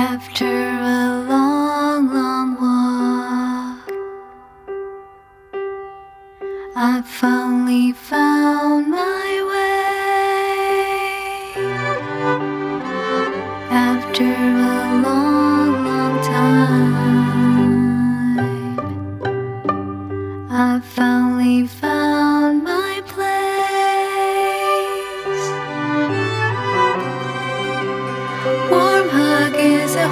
After a long, long walk, I finally found my way.